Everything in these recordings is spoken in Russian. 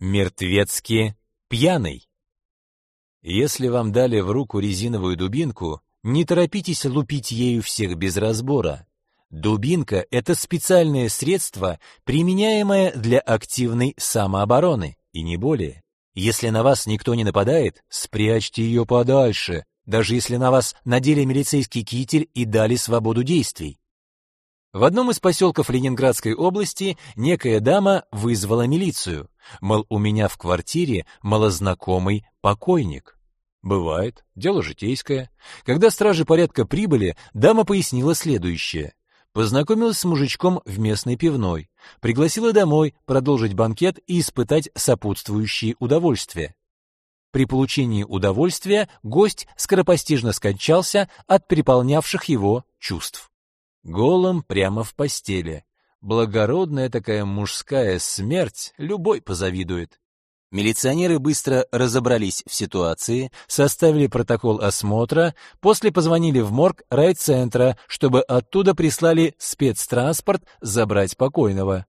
Мертвецки пьяный. Если вам дали в руку резиновую дубинку, не торопитесь лупить ею всех без разбора. Дубинка — это специальное средство, применяемое для активной самообороны, и не более. Если на вас никто не нападает, спрячьте ее подальше, даже если на вас надели милицейский китель и дали свободу действий. В одном из поселков Ленинградской области некая дама вызвала милицию. Мол, у меня в квартире малознакомый покойник. Бывает, дело житейское. Когда стражи порядка прибыли, дама пояснила следующее. Познакомилась с мужичком в местной пивной, пригласила домой продолжить банкет и испытать сопутствующие удовольствия. При получении удовольствия гость скоропостижно скончался от переполнявших его чувств голым прямо в постели. Благородная такая мужская смерть, любой позавидует. Милиционеры быстро разобрались в ситуации, составили протокол осмотра, после позвонили в морг райцентра, чтобы оттуда прислали спецтранспорт забрать покойного.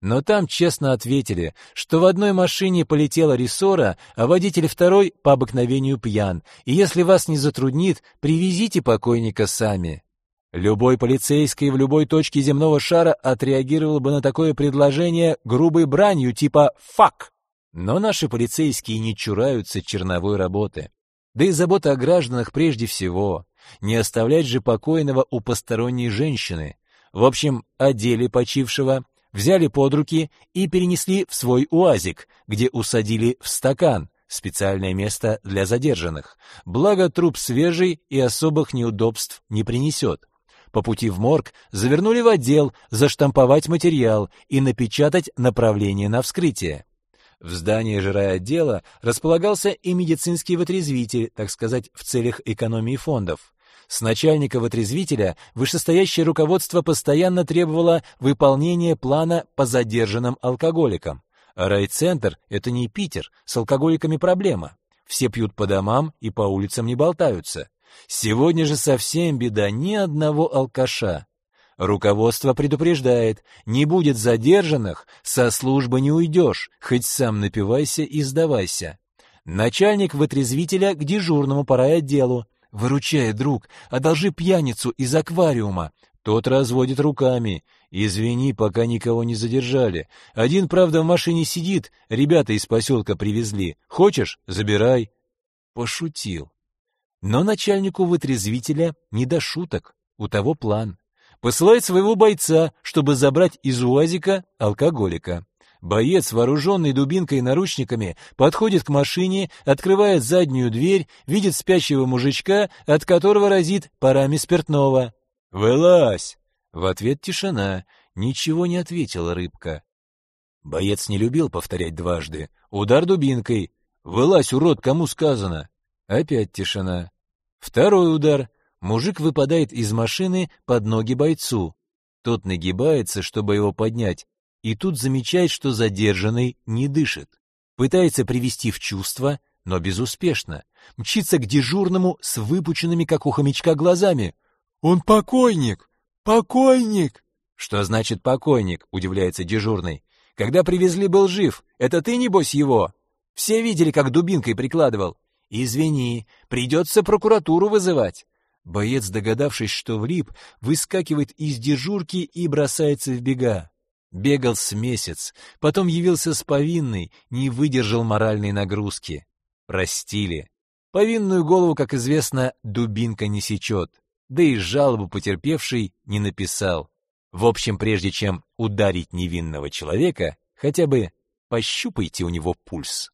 Но там честно ответили, что в одной машине полетела рессора, а водитель второй по обыкновению пьян, и если вас не затруднит, привезите покойника сами. Любой полицейский в любой точке земного шара отреагировал бы на такое предложение грубой бранью типа «фак». Но наши полицейские не чураются черновой работы. Да и забота о гражданах прежде всего. Не оставлять же покойного у посторонней женщины. В общем, одели почившего, взяли под руки и перенесли в свой уазик, где усадили в стакан, специальное место для задержанных. Благо труп свежий и особых неудобств не принесет. По пути в морг завернули в отдел, заштамповать материал и напечатать направление на вскрытие. В здании жирая располагался и медицинский вытрезвитель, так сказать, в целях экономии фондов. С начальника вытрезвителя вышестоящее руководство постоянно требовало выполнения плана по задержанным алкоголикам. Райцентр — это не Питер, с алкоголиками проблема. Все пьют по домам и по улицам не болтаются. Сегодня же совсем беда, ни одного алкаша. Руководство предупреждает, не будет задержанных, со службы не уйдешь, хоть сам напивайся и сдавайся. Начальник вытрезвителя к дежурному по райотделу. «Выручай, друг, одолжи пьяницу из аквариума». Тот разводит руками. «Извини, пока никого не задержали. Один, правда, в машине сидит, ребята из поселка привезли. Хочешь? Забирай». Пошутил. Но начальнику вытрезвителя не до шуток, у того план. Посылает своего бойца, чтобы забрать из УАЗика алкоголика. Боец, вооруженный дубинкой и наручниками, подходит к машине, открывает заднюю дверь, видит спящего мужичка, от которого разит парами спиртного. «Вылазь!» В ответ тишина. Ничего не ответила рыбка. Боец не любил повторять дважды. Удар дубинкой. «Вылазь, урод, кому сказано!» Опять тишина. Второй удар. Мужик выпадает из машины под ноги бойцу. Тот нагибается, чтобы его поднять, и тут замечает, что задержанный не дышит. Пытается привести в чувство, но безуспешно. Мчится к дежурному с выпученными, как у хомячка, глазами. «Он покойник! Покойник!» «Что значит покойник?» — удивляется дежурный. «Когда привезли, был жив. Это ты, небось, его?» Все видели, как дубинкой прикладывал. «Извини, придется прокуратуру вызывать». Боец, догадавшись, что влип, выскакивает из дежурки и бросается в бега. Бегал с месяц, потом явился с повинной, не выдержал моральной нагрузки. Простили. Повинную голову, как известно, дубинка не сечет, да и жалобу потерпевший не написал. В общем, прежде чем ударить невинного человека, хотя бы пощупайте у него пульс.